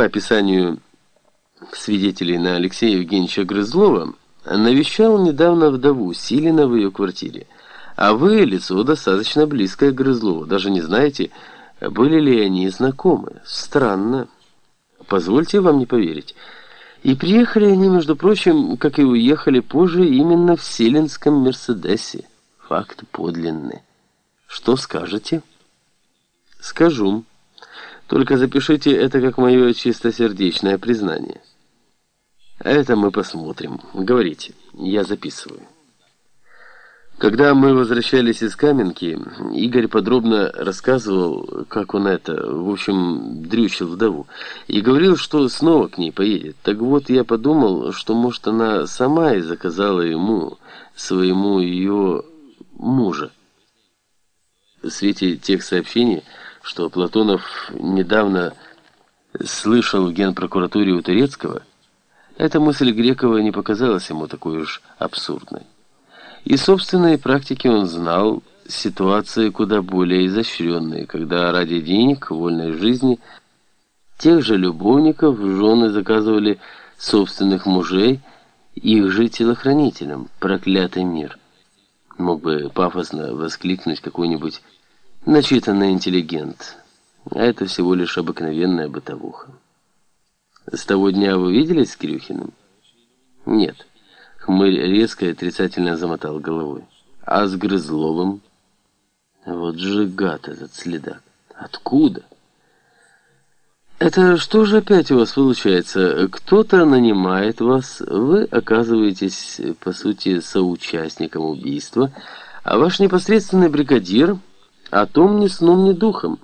по описанию свидетелей на Алексея Евгеньевича Грызлова, навещал недавно вдову Силина в ее квартире. А вы лицо достаточно близкое к Грызлову, даже не знаете, были ли они знакомы. Странно. Позвольте вам не поверить. И приехали они, между прочим, как и уехали позже, именно в Силинском Мерседесе. Факт подлинный. Что скажете? Скажу. Только запишите это как мое чистосердечное признание. Это мы посмотрим. Говорите. Я записываю. Когда мы возвращались из Каменки, Игорь подробно рассказывал, как он это, в общем, дрючил вдову, и говорил, что снова к ней поедет. Так вот, я подумал, что, может, она сама и заказала ему, своему ее мужа. В свете тех сообщений, что Платонов недавно слышал в генпрокуратуре у Турецкого, эта мысль Грекова не показалась ему такой уж абсурдной. Из собственной практики он знал ситуации куда более изощренные, когда ради денег, вольной жизни, тех же любовников жены заказывали собственных мужей, их же телохранителям, проклятый мир. Мог бы пафосно воскликнуть какой-нибудь начитанный интеллигент. А это всего лишь обыкновенная бытовуха. С того дня вы виделись с Крюхиным? Нет. Хмырь резко и отрицательно замотал головой. А с Грызловым? Вот же гад этот следак. Откуда? Это что же опять у вас получается? Кто-то нанимает вас, вы оказываетесь, по сути, соучастником убийства, а ваш непосредственный бригадир о том ни сном, ни духом.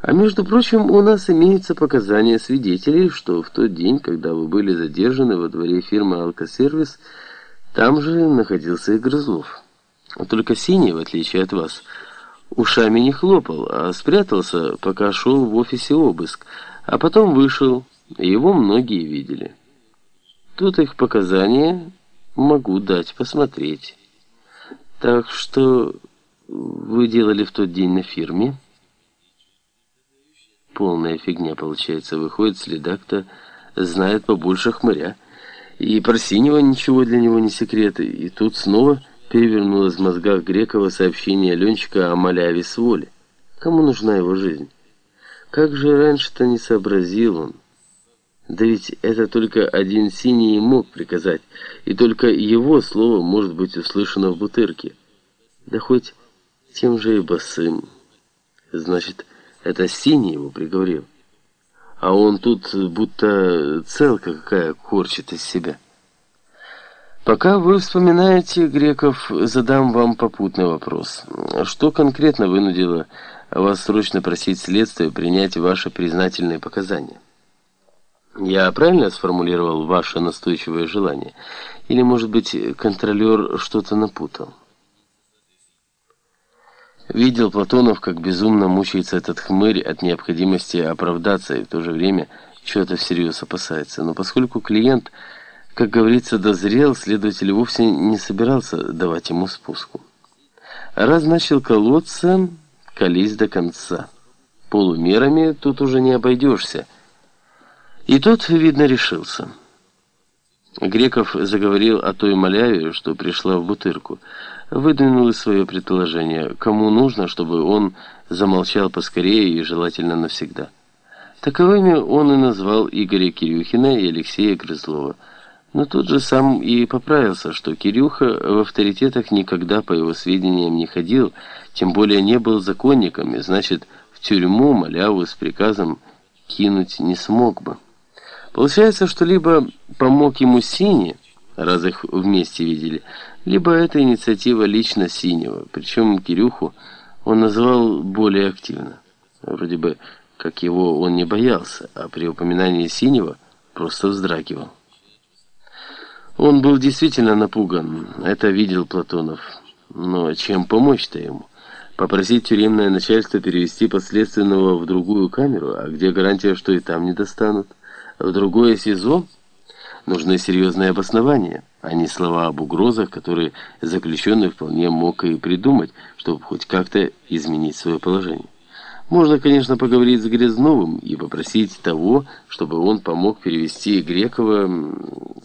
А между прочим, у нас имеются показания свидетелей, что в тот день, когда вы были задержаны во дворе фирмы «Алкосервис», там же находился и Грызлов. Только Синий, в отличие от вас, ушами не хлопал, а спрятался, пока шел в офисе обыск, а потом вышел, его многие видели. Тут их показания могу дать посмотреть. Так что вы делали в тот день на фирме? Полная фигня получается. Выходит, следак-то знает побольше хмыря. И про синего ничего для него не секрет. И тут снова перевернулось в мозгах Грекова сообщение Ленчика о маляве с воли. Кому нужна его жизнь? Как же раньше-то не сообразил он? Да ведь это только один синий и мог приказать, и только его слово может быть услышано в бутырке. Да хоть тем же и босым. Значит, это Синий его приговорил. А он тут будто целка какая корчит из себя. Пока вы вспоминаете греков, задам вам попутный вопрос. Что конкретно вынудило вас срочно просить следствие принять ваши признательные показания? Я правильно сформулировал ваше настойчивое желание? Или, может быть, контролер что-то напутал? Видел Платонов, как безумно мучается этот хмырь от необходимости оправдаться и в то же время чего-то всерьез опасается. Но поскольку клиент, как говорится, дозрел, следователь вовсе не собирался давать ему спуску. Раз начал колоться, колись до конца. Полумерами тут уже не обойдешься. И тот, видно, решился. Греков заговорил о той маляве, что пришла в бутырку. Выдвинул свое предположение, кому нужно, чтобы он замолчал поскорее и желательно навсегда. Таковыми он и назвал Игоря Кирюхина и Алексея Грызлова. Но тут же сам и поправился, что Кирюха в авторитетах никогда, по его сведениям, не ходил, тем более не был законником, и значит, в тюрьму маляву с приказом кинуть не смог бы. Получается, что либо помог ему Синий, раз их вместе видели, либо это инициатива лично Синего, причем Кирюху он назвал более активно. Вроде бы, как его он не боялся, а при упоминании Синего просто вздрагивал. Он был действительно напуган, это видел Платонов. Но чем помочь-то ему? Попросить тюремное начальство перевести подследственного в другую камеру, а где гарантия, что и там не достанут? В другое СИЗО нужны серьезные обоснования, а не слова об угрозах, которые заключенный вполне мог и придумать, чтобы хоть как-то изменить свое положение. Можно, конечно, поговорить с Грязновым и попросить того, чтобы он помог перевести Грекова